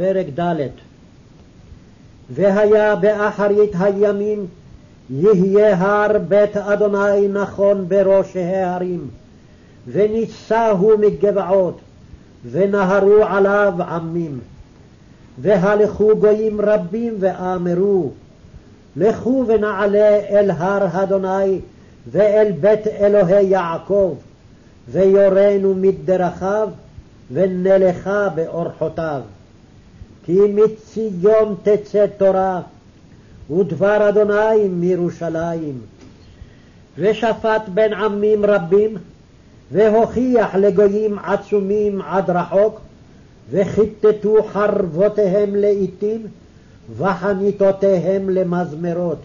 פרק ד' והיה באחרית הימים יהיה הר בית אדוני נכון בראשי ההרים, ונישאו מגבעות, ונהרו עליו עמים. והלכו גויים רבים ואמרו, לכו ונעלה אל הר אדוני ואל בית אלוהי יעקב, ויורנו מדרכיו, ונלכה באורחותיו. כי מציון תצא תורה, ודבר אדוני מירושלים. ושפט בין עמים רבים, והוכיח לגויים עצומים עד רחוק, וכיתתו חרבותיהם לאיתים, וחניתותיהם למזמרות.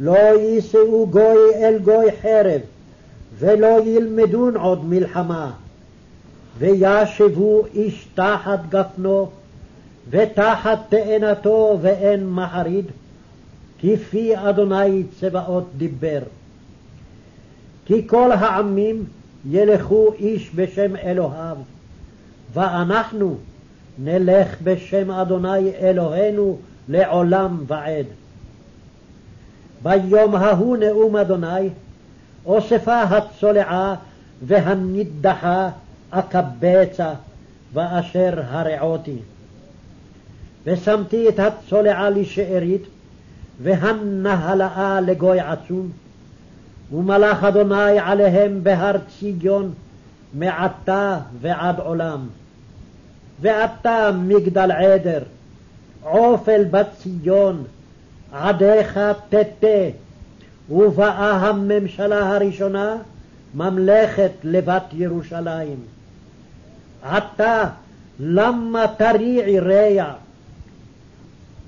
לא יישאו גוי אל גוי חרב, ולא ילמדון עוד מלחמה. וישבו איש תחת גפנו, ותחת תאנתו ואין מחריד, כפי אדוני צבאות דיבר. כי כל העמים ילכו איש בשם אלוהיו, ואנחנו נלך בשם אדוני אלוהינו לעולם ועד. ביום ההוא נאום אדוני, אוספה הצולעה והנידחה אקבצה, ואשר הרעותי. ושמתי את הצולעה לשארית, והנהלאה לגוי עצום, ומלך אדוני עליהם בהר ציון מעתה ועד עולם. ואתה מגדל עדר, עופל בת ציון, עדיך תתה, ובאה הממשלה הראשונה, ממלכת לבת ירושלים. עתה למה תריעי רע?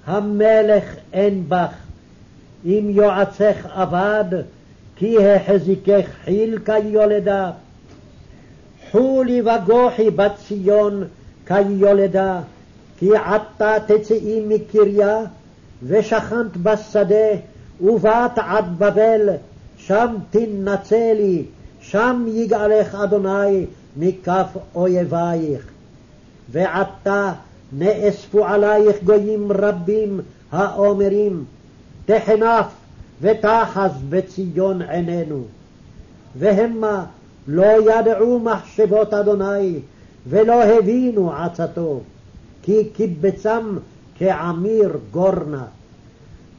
המלך אין בך, אם יועצך אבד, כי החזיקך חיל כיולדה. חולי וגוחי בת ציון כיולדה, כי עתה תצאי מקריה, ושכנת בשדה, ובאת עד בבל, שם תנצלי, שם יגאלך אדוני מכף אויבייך. ועתה נאספו עלייך גויים רבים האומרים, תחנף ותחז בציון עינינו. והמה לא ידעו מחשבות אדוני, ולא הבינו עצתו, כי קיבצם כעמיר גורנה.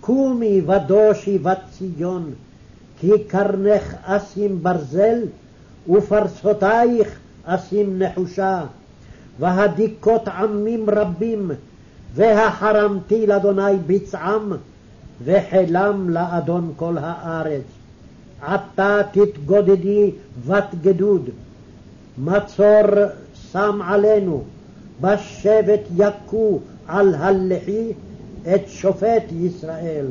קומי ודושי בציון, כי קרנך אשים ברזל, ופרסותייך אשים נחושה. והדיכות עמים רבים, והחרמתי לאדוני בצעם, וחילם לאדון כל הארץ. עתה תתגודדי בת גדוד, מצור שם עלינו, בשבט יכו על הלחי את שופט ישראל.